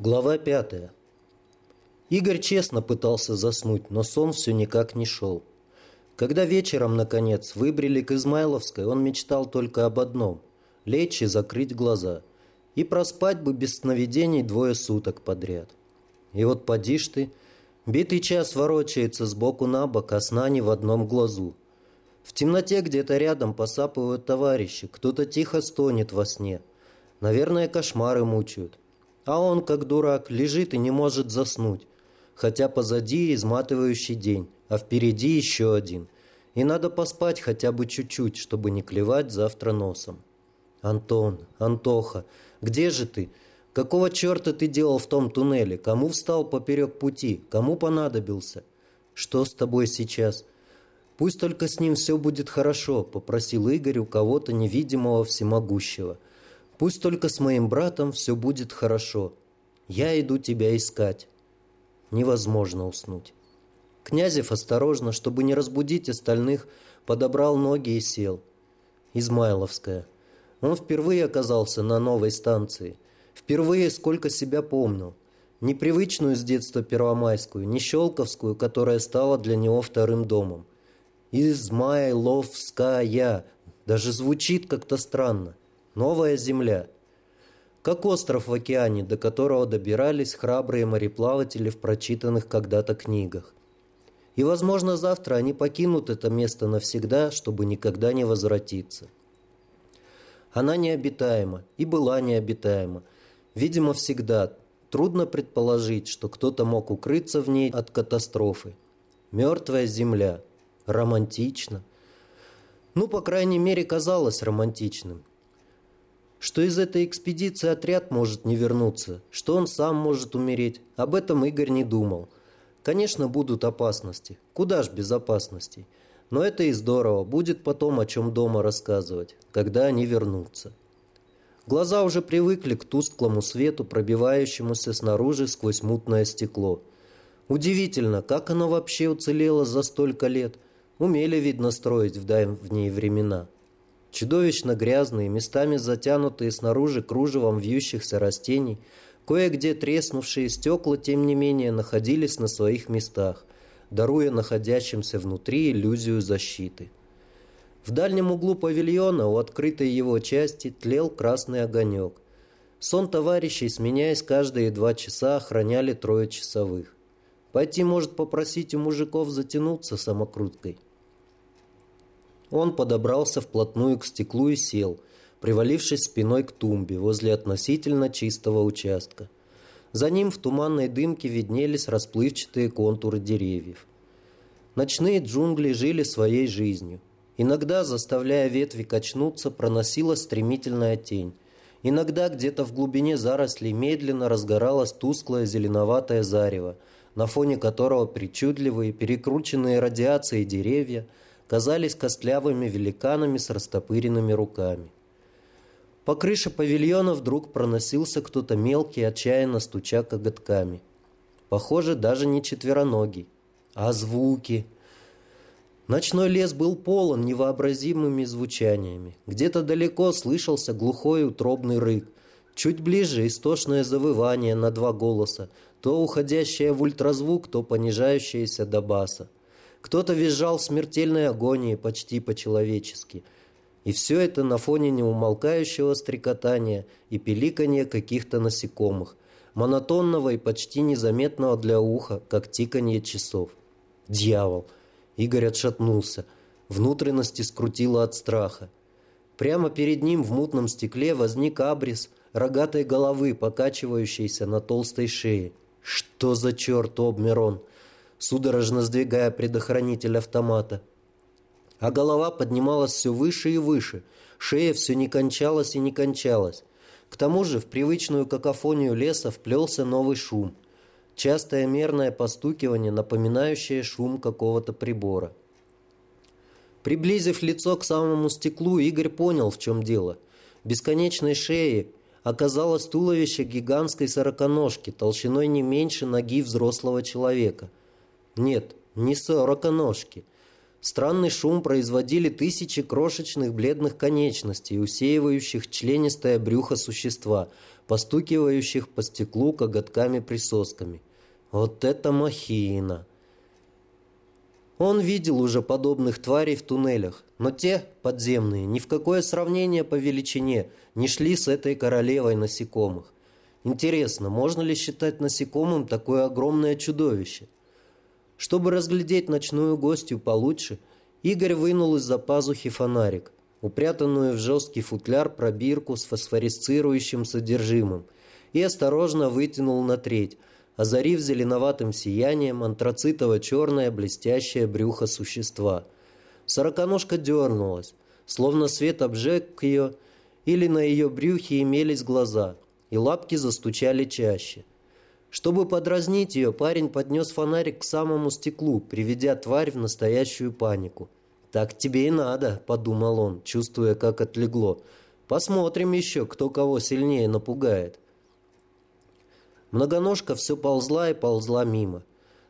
Глава пятая. Игорь честно пытался заснуть, но сон все никак не шел. Когда вечером, наконец, выбрели к Измайловской, он мечтал только об одном – лечь и закрыть глаза. И проспать бы без сновидений двое суток подряд. И вот поди ж ты, битый час ворочается сбоку на бок, а сна не в одном глазу. В темноте где-то рядом посапывают товарищи, кто-то тихо стонет во сне. Наверное, кошмары мучают. А он, как дурак, лежит и не может заснуть. Хотя позади изматывающий день, а впереди еще один. И надо поспать хотя бы чуть-чуть, чтобы не клевать завтра носом. «Антон, Антоха, где же ты? Какого черта ты делал в том туннеле? Кому встал поперек пути? Кому понадобился? Что с тобой сейчас?» «Пусть только с ним все будет хорошо», — попросил Игорь у кого-то невидимого всемогущего — Пусть только с моим братом все будет хорошо. Я иду тебя искать. Невозможно уснуть. Князев осторожно, чтобы не разбудить остальных, подобрал ноги и сел. Измайловская. Он впервые оказался на новой станции. Впервые, сколько себя помнил. Непривычную с детства Первомайскую, не Щелковскую, которая стала для него вторым домом. Измайловская. Даже звучит как-то странно. Новая земля. Как остров в океане, до которого добирались храбрые мореплаватели в прочитанных когда-то книгах. И, возможно, завтра они покинут это место навсегда, чтобы никогда не возвратиться. Она необитаема и была необитаема. Видимо, всегда. Трудно предположить, что кто-то мог укрыться в ней от катастрофы. Мертвая земля. Романтично. Ну, по крайней мере, казалось романтичным что из этой экспедиции отряд может не вернуться, что он сам может умереть. Об этом Игорь не думал. Конечно, будут опасности. Куда ж без опасностей? Но это и здорово. Будет потом о чем дома рассказывать, когда они вернутся. Глаза уже привыкли к тусклому свету, пробивающемуся снаружи сквозь мутное стекло. Удивительно, как оно вообще уцелело за столько лет. Умели, видно, строить в давние времена. Чудовищно грязные, местами затянутые снаружи кружевом вьющихся растений, кое-где треснувшие стекла, тем не менее, находились на своих местах, даруя находящимся внутри иллюзию защиты. В дальнем углу павильона, у открытой его части, тлел красный огонек. Сон товарищей, сменяясь каждые два часа, охраняли трое часовых. Пойти, может, попросить у мужиков затянуться самокруткой – он подобрался вплотную к стеклу и сел, привалившись спиной к тумбе возле относительно чистого участка. За ним в туманной дымке виднелись расплывчатые контуры деревьев. Ночные джунгли жили своей жизнью. Иногда, заставляя ветви качнуться, проносилась стремительная тень. Иногда где-то в глубине зарослей медленно разгоралось тусклое зеленоватое зарево, на фоне которого причудливые, перекрученные радиацией деревья – казались костлявыми великанами с растопыренными руками. По крыше павильона вдруг проносился кто-то мелкий, отчаянно стуча коготками. Похоже, даже не четвероногий. А звуки... Ночной лес был полон невообразимыми звучаниями. Где-то далеко слышался глухой утробный рык. Чуть ближе истошное завывание на два голоса, то уходящее в ультразвук, то понижающееся до баса. Кто-то визжал в смертельной агонии почти по-человечески. И все это на фоне неумолкающего стрекотания и пиликания каких-то насекомых, монотонного и почти незаметного для уха, как тиканье часов. Дьявол! Игорь отшатнулся. Внутренности скрутило от страха. Прямо перед ним в мутном стекле возник абрис рогатой головы, покачивающейся на толстой шее. Что за черт, Обмерон? Судорожно сдвигая предохранитель автомата. А голова поднималась все выше и выше, шея все не кончалась и не кончалась. К тому же в привычную какофонию леса вплелся новый шум. Частое мерное постукивание, напоминающее шум какого-то прибора. Приблизив лицо к самому стеклу, Игорь понял, в чем дело. Бесконечной шеи оказалось туловище гигантской сороконожки, толщиной не меньше ноги взрослого человека – нет, не сороконожки. Странный шум производили тысячи крошечных бледных конечностей, усеивающих членистое брюхо существа, постукивающих по стеклу коготками-присосками. Вот это махина! Он видел уже подобных тварей в туннелях, но те, подземные, ни в какое сравнение по величине не шли с этой королевой насекомых. Интересно, можно ли считать насекомым такое огромное чудовище? Чтобы разглядеть ночную гостью получше, Игорь вынул из-за пазухи фонарик, упрятанную в жесткий футляр пробирку с фосфорисцирующим содержимым, и осторожно вытянул на треть, озарив зеленоватым сиянием антрацитово-черное блестящее брюхо существа. Сороконожка дернулась, словно свет обжег ее, или на ее брюхе имелись глаза, и лапки застучали чаще. Чтобы подразнить ее, парень поднес фонарик к самому стеклу, приведя тварь в настоящую панику. «Так тебе и надо», — подумал он, чувствуя, как отлегло. «Посмотрим еще, кто кого сильнее напугает». Многоножка все ползла и ползла мимо.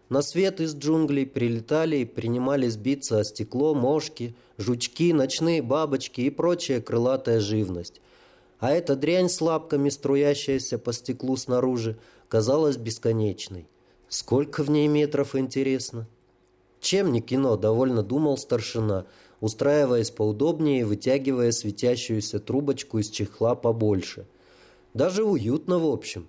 На свет из джунглей прилетали и принимались биться о стекло мошки, жучки, ночные бабочки и прочая крылатая живность. А эта дрянь с лапками, струящаяся по стеклу снаружи, казалась бесконечной. Сколько в ней метров, интересно? Чем не кино, довольно думал старшина, устраиваясь поудобнее и вытягивая светящуюся трубочку из чехла побольше. Даже уютно, в общем.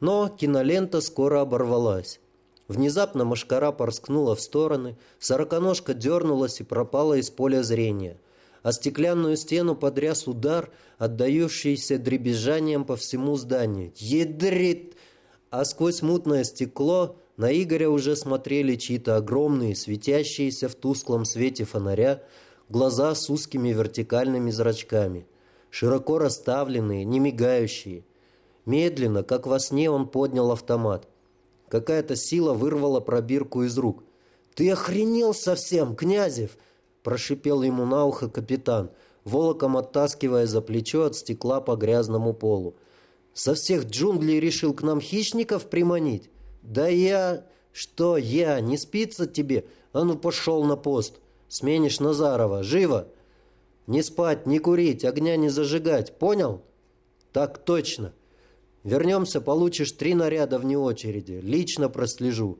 Но кинолента скоро оборвалась. Внезапно мошкара порскнула в стороны, сороконожка дернулась и пропала из поля зрения. А стеклянную стену подряс удар, отдающийся дребезжанием по всему зданию. «Ядрит!» А сквозь мутное стекло на Игоря уже смотрели чьи-то огромные, светящиеся в тусклом свете фонаря, глаза с узкими вертикальными зрачками, широко расставленные, не мигающие. Медленно, как во сне, он поднял автомат. Какая-то сила вырвала пробирку из рук. «Ты охренел совсем, Князев!» – прошипел ему на ухо капитан, волоком оттаскивая за плечо от стекла по грязному полу. «Со всех джунглей решил к нам хищников приманить? Да я... Что я? Не спится тебе? А ну пошел на пост. Сменишь Назарова. Живо!» «Не спать, не курить, огня не зажигать. Понял?» «Так точно!» Вернемся, получишь три наряда вне очереди. Лично прослежу.